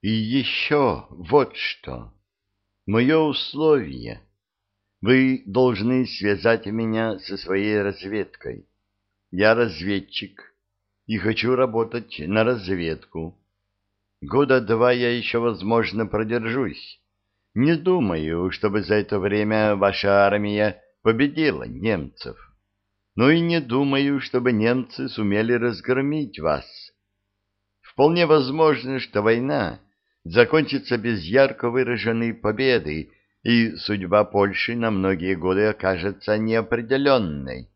И еще вот что. Мое условие. Вы должны связать меня со своей разведкой. Я разведчик и хочу работать на разведку. Года два я еще, возможно, продержусь. Не думаю, чтобы за это время ваша армия победила немцев. Но и не думаю, чтобы немцы сумели разгромить вас. Вполне возможно, что война закончится без ярко выраженной победы, и судьба Польши на многие годы окажется неопределенной.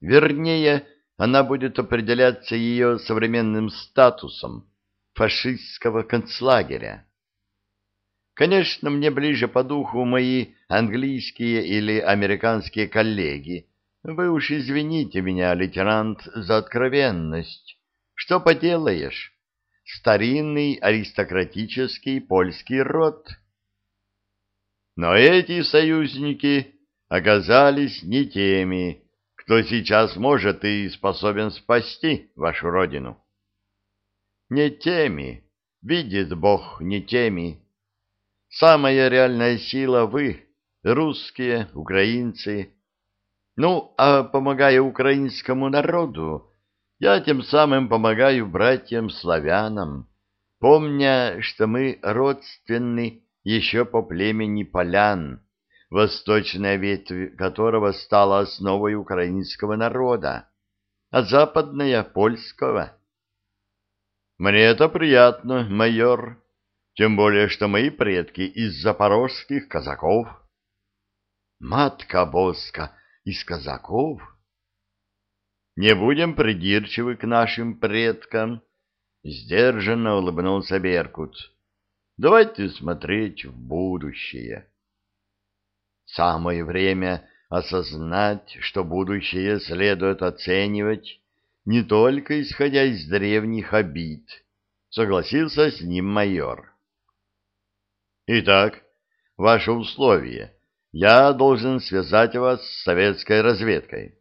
Вернее, она будет определяться ее современным статусом фашистского концлагеря. Конечно, мне ближе по духу мои английские или американские коллеги. Вы уж извините меня, лейтенант, за откровенность. Что поделаешь? Старинный аристократический польский род. Но эти союзники оказались не теми, кто сейчас может и способен спасти вашу родину. Не теми, видит Бог, не теми. Самая реальная сила вы, русские, украинцы. Ну, а помогая украинскому народу, я тем самым помогаю братьям-славянам, помня, что мы родственны еще по племени полян, восточная ветвь которого стала основой украинского народа, а западная — польского. Мне это приятно, майор, тем более, что мои предки из запорожских казаков. Матка Боска из казаков? Не будем придирчивы к нашим предкам, сдержанно улыбнулся Беркут. Давайте смотреть в будущее. Самое время осознать, что будущее следует оценивать не только исходя из древних обид, согласился с ним майор. Итак, ваше условие. Я должен связать вас с советской разведкой.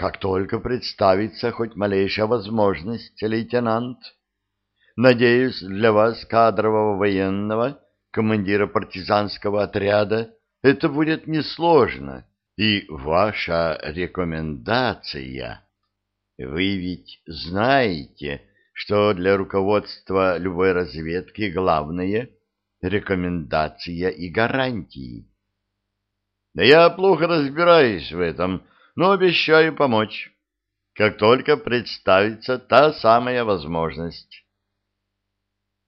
Как только представится хоть малейшая возможность, лейтенант. Надеюсь, для вас, кадрового военного, командира партизанского отряда, это будет несложно. И ваша рекомендация. Вы ведь знаете, что для руководства любой разведки главное — рекомендация и гарантии. Да я плохо разбираюсь в этом, но обещаю помочь, как только представится та самая возможность.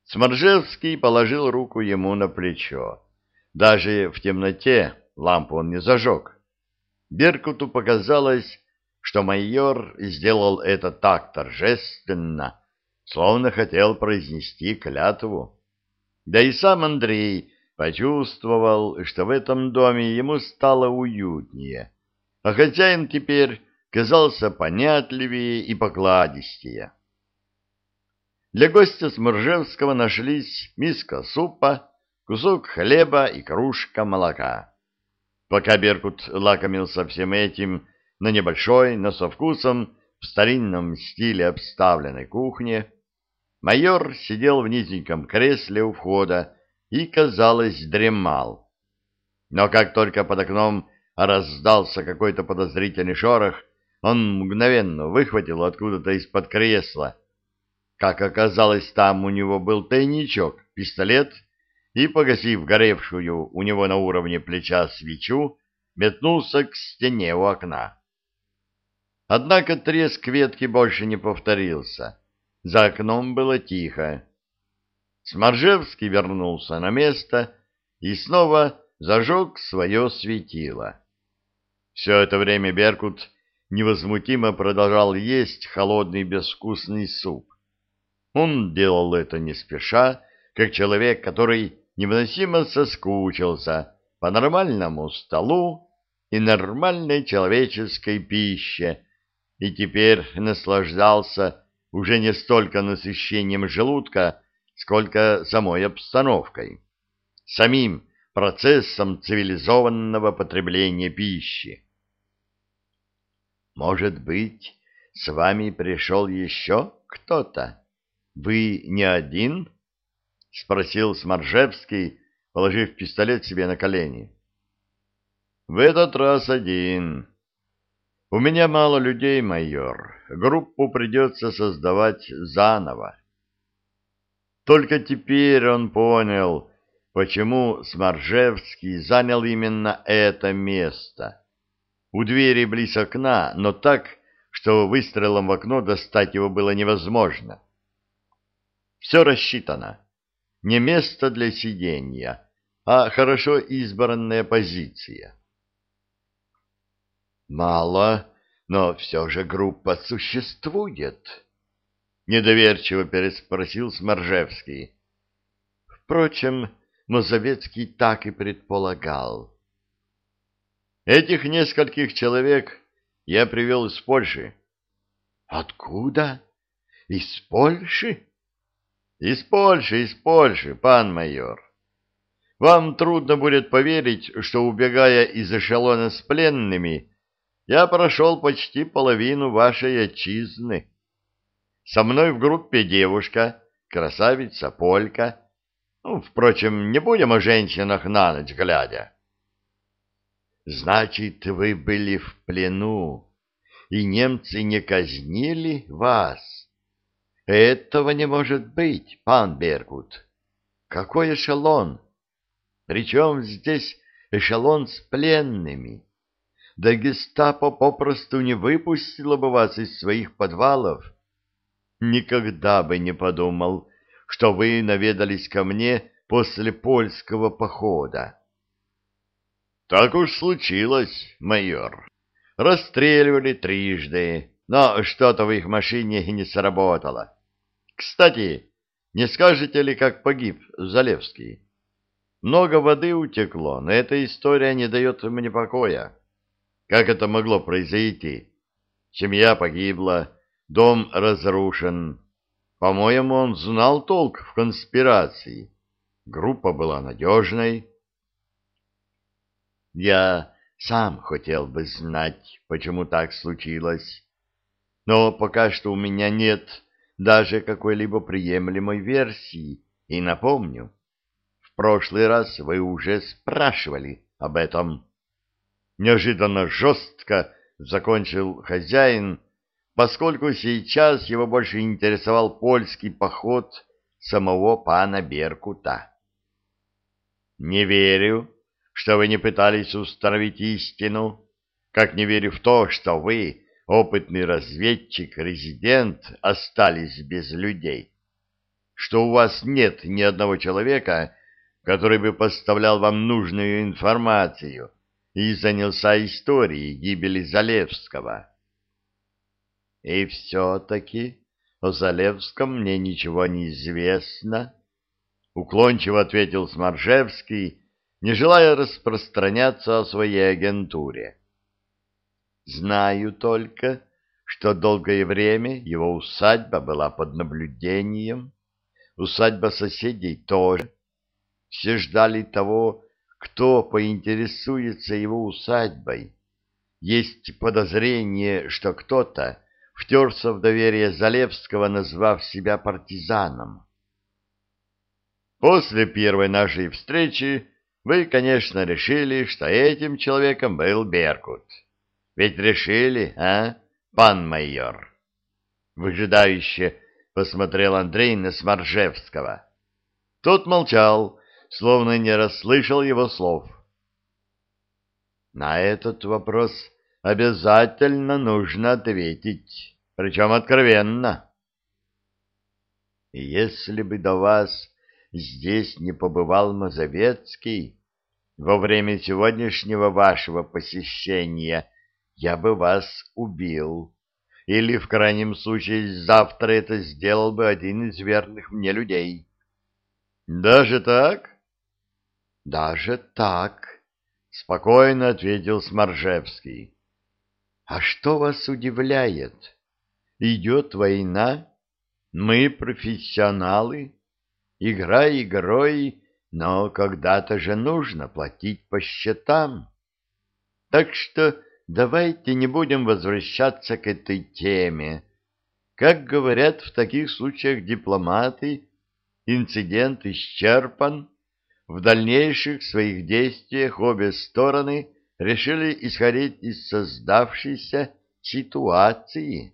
Сморжевский положил руку ему на плечо. Даже в темноте лампу он не зажег. Беркуту показалось, что майор сделал это так торжественно, словно хотел произнести клятву. Да и сам Андрей почувствовал, что в этом доме ему стало уютнее, а хозяин теперь казался понятливее и покладистее. Для гостя Сморжевского нашлись миска супа, кусок хлеба и кружка молока. Пока Беркут лакомился всем этим на небольшой, но со вкусом, в старинном стиле обставленной кухне, Майор сидел в низеньком кресле у входа и, казалось, дремал. Но как только под окном раздался какой-то подозрительный шорох, он мгновенно выхватил откуда-то из-под кресла. Как оказалось, там у него был тайничок, пистолет, и, погасив горевшую у него на уровне плеча свечу, метнулся к стене у окна. Однако треск ветки больше не повторился — за окном было тихо. Сморжевский вернулся на место и снова зажег свое светило. Все это время Беркут невозмутимо продолжал есть холодный безвкусный суп. Он делал это не спеша, как человек, который невыносимо соскучился по нормальному столу и нормальной человеческой пище, и теперь наслаждался уже не столько насыщением желудка, сколько самой обстановкой, самим процессом цивилизованного потребления пищи. Может быть, с вами пришел еще кто-то? Вы не один? — спросил Сморжевский, положив пистолет себе на колени. «В этот раз один. У меня мало людей, майор. Группу придется создавать заново». Только теперь он понял, почему Сморжевский занял именно это место. У двери близ окна, но так, что выстрелом в окно достать его было невозможно. Все рассчитано. Не место для сидения, а хорошо избранная позиция. Мало, но все же группа существует. Недоверчиво переспросил Сморжевский. Впрочем, Мазовецкий так и предполагал. Этих нескольких человек я привел из Польши. Откуда? Из Польши? Из Польши, из Польши, пан майор. Вам трудно будет поверить, что, убегая из эшелона с пленными, я прошел почти половину вашей отчизны. Со мной в группе девушка, красавица Полька. Ну, впрочем, не будем о женщинах на ночь глядя. Значит, вы были в плену, и немцы не казнили вас? Этого не может быть, пан Бергут. Какой эшелон? Причем здесь эшелон с пленными? Да гестапо попросту не выпустило бы вас из своих подвалов. Никогда бы не подумал, что вы наведались ко мне после польского похода. Так уж случилось, майор. Расстреливали трижды, но что-то в их машине не сработало. Кстати, не скажете ли, как погиб Залевский? Много воды утекло, но эта история не дает мне покоя. Как это могло произойти? Семья погибла, дом разрушен. По-моему, он знал толк в конспирации. Группа была надежной. Я сам хотел бы знать, почему так случилось. Но пока что у меня нет даже какой-либо приемлемой версии. И напомню, в прошлый раз вы уже спрашивали об этом. Неожиданно жестко закончил хозяин, поскольку сейчас его больше интересовал польский поход самого пана Беркута. «Не верю, что вы не пытались установить истину, как не верю в то, что вы, опытный разведчик-резидент, остались без людей, что у вас нет ни одного человека, который бы поставлял вам нужную информацию и занялся историей гибели Залевского. И все-таки о Залевском мне ничего не известно, — уклончиво ответил Сморжевский, не желая распространяться о своей агентуре. Знаю только, что долгое время его усадьба была под наблюдением, усадьба соседей тоже. Все ждали того, кто поинтересуется его усадьбой. Есть подозрение, что кто-то втерся в доверие Залевского, назвав себя партизаном. После первой нашей встречи вы, конечно, решили, что этим человеком был Беркут. Ведь решили, а, пан майор? Выжидающе посмотрел Андрей на Сморжевского. Тот молчал, словно не расслышал его слов. На этот вопрос обязательно нужно ответить, причем откровенно. Если бы до вас здесь не побывал Мазовецкий, во время сегодняшнего вашего посещения я бы вас убил. Или, в крайнем случае, завтра это сделал бы один из верных мне людей. — Даже так? — Даже так, — спокойно ответил Сморжевский. — А что вас удивляет? Идет война, мы профессионалы, Игра игрой, но когда-то же нужно платить по счетам. Так что давайте не будем возвращаться к этой теме. Как говорят в таких случаях дипломаты, Инцидент исчерпан. В дальнейших своих действиях обе стороны решили исходить из создавшейся ситуации.